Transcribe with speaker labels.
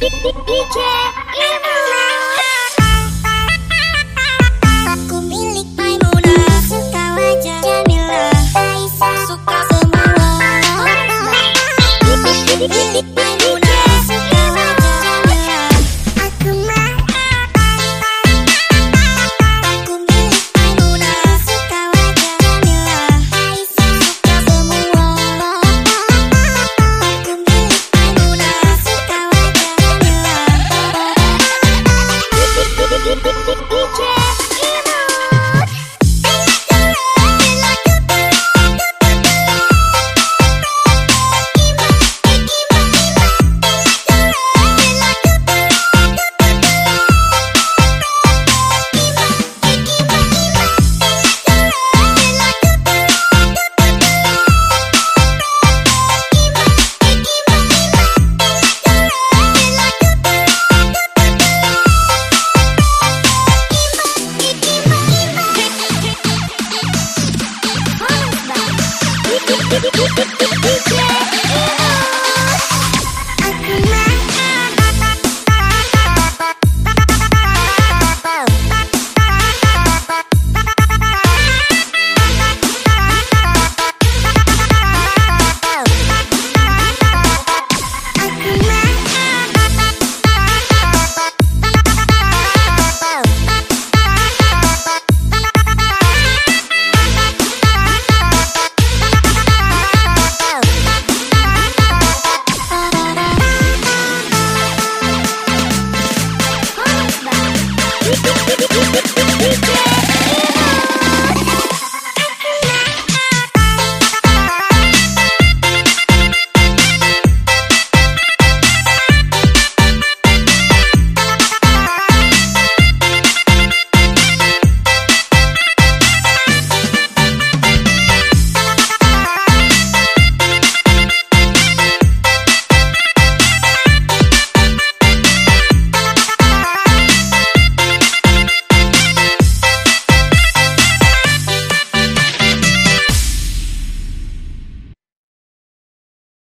Speaker 1: 呜呜。